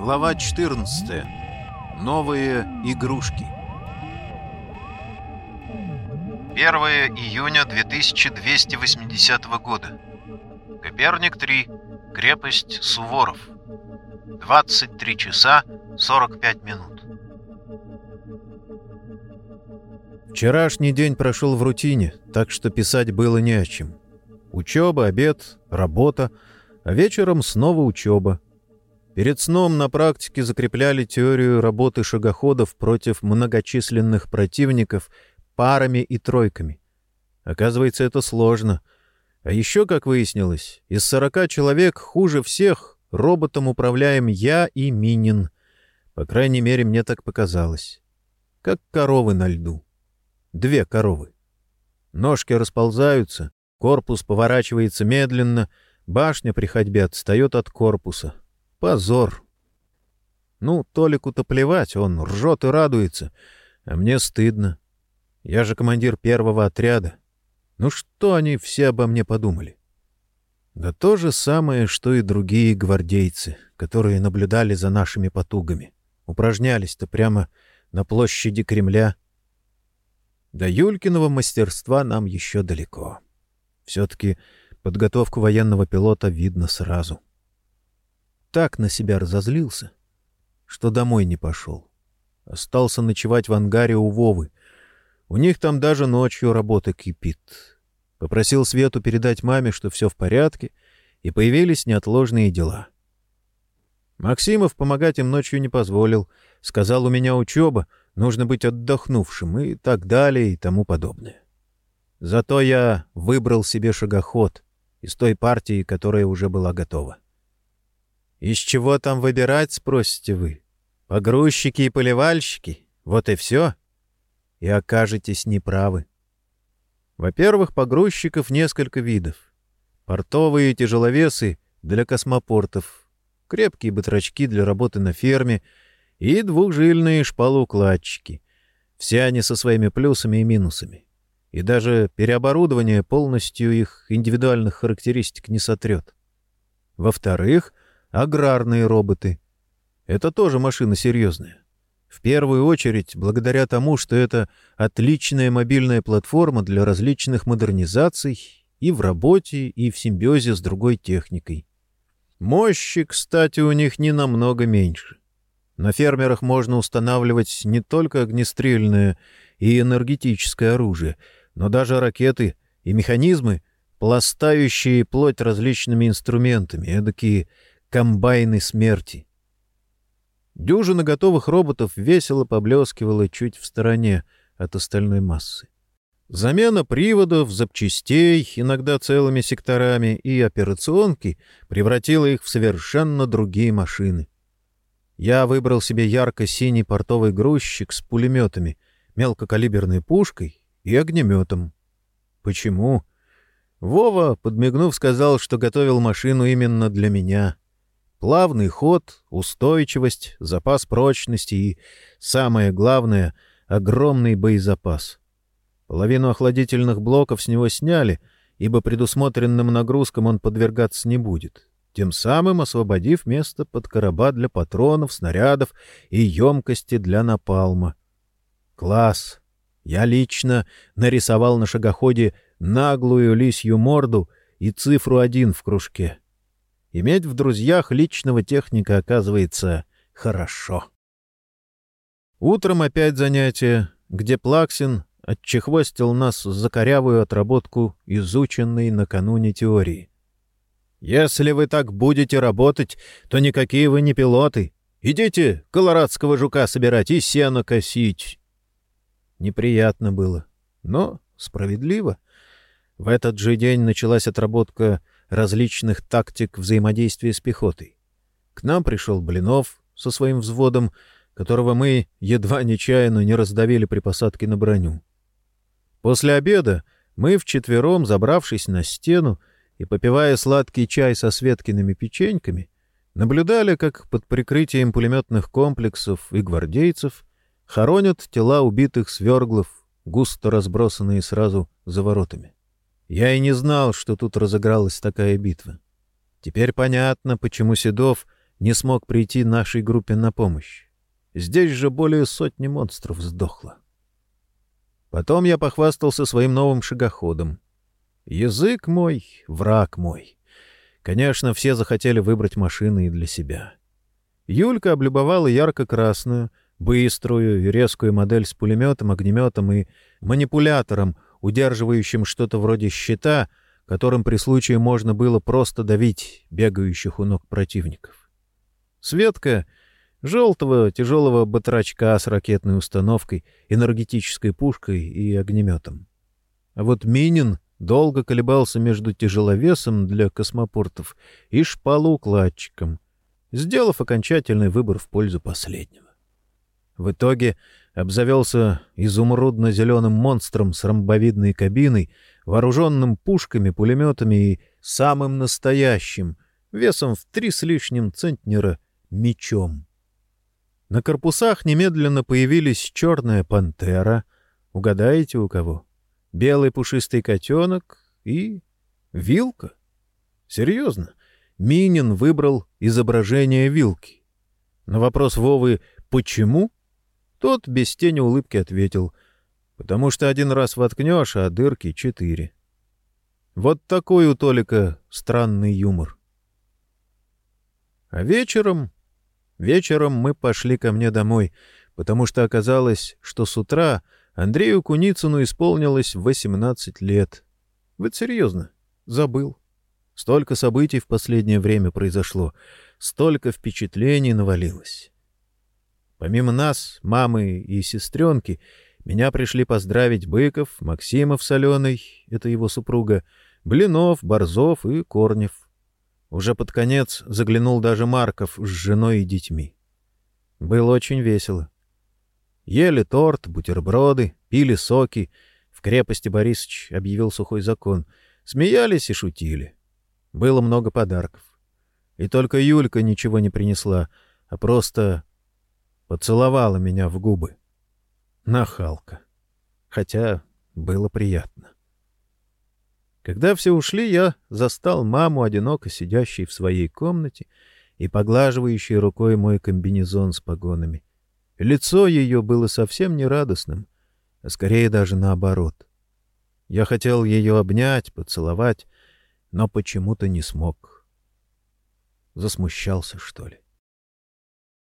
Глава 14. Новые игрушки. 1 июня 2280 года. Коперник 3. Крепость Суворов. 23 часа 45 минут. Вчерашний день прошел в рутине, так что писать было не о чем. Учеба, обед, работа, а вечером снова учеба. Перед сном на практике закрепляли теорию работы шагоходов против многочисленных противников парами и тройками. Оказывается, это сложно. А еще, как выяснилось, из сорока человек хуже всех роботом управляем я и Минин. По крайней мере, мне так показалось. Как коровы на льду. Две коровы. Ножки расползаются, корпус поворачивается медленно, башня при ходьбе отстает от корпуса. Позор. Ну, Толику-то плевать, он ржет и радуется, а мне стыдно. Я же командир первого отряда. Ну что они все обо мне подумали? Да то же самое, что и другие гвардейцы, которые наблюдали за нашими потугами. Упражнялись-то прямо на площади Кремля. До Юлькиного мастерства нам еще далеко. Все-таки подготовку военного пилота видно сразу. Так на себя разозлился, что домой не пошел. Остался ночевать в ангаре у Вовы. У них там даже ночью работа кипит. Попросил Свету передать маме, что все в порядке, и появились неотложные дела. Максимов помогать им ночью не позволил. Сказал, у меня учеба, нужно быть отдохнувшим и так далее и тому подобное. Зато я выбрал себе шагоход из той партии, которая уже была готова. «Из чего там выбирать?» — спросите вы. «Погрузчики и поливальщики? Вот и все?» И окажетесь неправы. Во-первых, погрузчиков несколько видов. Портовые тяжеловесы для космопортов, крепкие батрачки для работы на ферме и двухжильные шпалоукладчики. Все они со своими плюсами и минусами. И даже переоборудование полностью их индивидуальных характеристик не сотрет. Во-вторых, аграрные роботы. Это тоже машина серьезная. В первую очередь, благодаря тому, что это отличная мобильная платформа для различных модернизаций и в работе, и в симбиозе с другой техникой. Мощи, кстати, у них не намного меньше. На фермерах можно устанавливать не только огнестрельное и энергетическое оружие, но даже ракеты и механизмы, пластающие плоть различными инструментами, эдакие комбайны смерти. Дюжина готовых роботов весело поблескивала чуть в стороне от остальной массы. Замена приводов, запчастей, иногда целыми секторами, и операционки превратила их в совершенно другие машины. Я выбрал себе ярко-синий портовый грузчик с пулеметами, мелкокалиберной пушкой и огнеметом. Почему? Вова, подмигнув, сказал, что готовил машину именно для меня. Плавный ход, устойчивость, запас прочности и, самое главное, огромный боезапас. Половину охладительных блоков с него сняли, ибо предусмотренным нагрузкам он подвергаться не будет, тем самым освободив место под короба для патронов, снарядов и емкости для напалма. Класс! Я лично нарисовал на шагоходе наглую лисью морду и цифру один в кружке. Иметь в друзьях личного техника оказывается хорошо. Утром опять занятие, где Плаксин отчехвостил нас за корявую отработку изученной накануне теории. «Если вы так будете работать, то никакие вы не пилоты. Идите колорадского жука собирать и сено косить». Неприятно было, но справедливо. В этот же день началась отработка различных тактик взаимодействия с пехотой. К нам пришел Блинов со своим взводом, которого мы едва нечаянно не раздавили при посадке на броню. После обеда мы вчетвером, забравшись на стену и попивая сладкий чай со Светкиными печеньками, наблюдали, как под прикрытием пулеметных комплексов и гвардейцев хоронят тела убитых сверглов, густо разбросанные сразу за воротами. Я и не знал, что тут разыгралась такая битва. Теперь понятно, почему Седов не смог прийти нашей группе на помощь. Здесь же более сотни монстров сдохло. Потом я похвастался своим новым шагоходом. Язык мой — враг мой. Конечно, все захотели выбрать машины и для себя. Юлька облюбовала ярко-красную, быструю и резкую модель с пулеметом, огнеметом и манипулятором, удерживающим что-то вроде щита, которым при случае можно было просто давить бегающих у ног противников. Светка — желтого тяжелого батрачка с ракетной установкой, энергетической пушкой и огнеметом. А вот Минин долго колебался между тяжеловесом для космопортов и шпалоукладчиком, сделав окончательный выбор в пользу последнего. В итоге обзавелся изумрудно-зеленым монстром с ромбовидной кабиной, вооруженным пушками, пулеметами и самым настоящим, весом в три с лишним центнера, мечом. На корпусах немедленно появились черная пантера, угадаете у кого? Белый пушистый котенок и... вилка. Серьезно, Минин выбрал изображение вилки. На вопрос Вовы «почему?» Тот без тени улыбки ответил, «Потому что один раз воткнешь, а дырки четыре». Вот такой у Толика странный юмор. А вечером... Вечером мы пошли ко мне домой, потому что оказалось, что с утра Андрею Куницыну исполнилось 18 лет. Вот серьезно, забыл. Столько событий в последнее время произошло, столько впечатлений навалилось. Помимо нас, мамы и сестренки, меня пришли поздравить Быков, Максимов с Аленой, это его супруга, Блинов, Борзов и Корнев. Уже под конец заглянул даже Марков с женой и детьми. Было очень весело. Ели торт, бутерброды, пили соки. В крепости Борисович объявил сухой закон. Смеялись и шутили. Было много подарков. И только Юлька ничего не принесла, а просто поцеловала меня в губы. Нахалка. Хотя было приятно. Когда все ушли, я застал маму, одиноко сидящей в своей комнате и поглаживающей рукой мой комбинезон с погонами. Лицо ее было совсем не радостным, а скорее даже наоборот. Я хотел ее обнять, поцеловать, но почему-то не смог. Засмущался, что ли.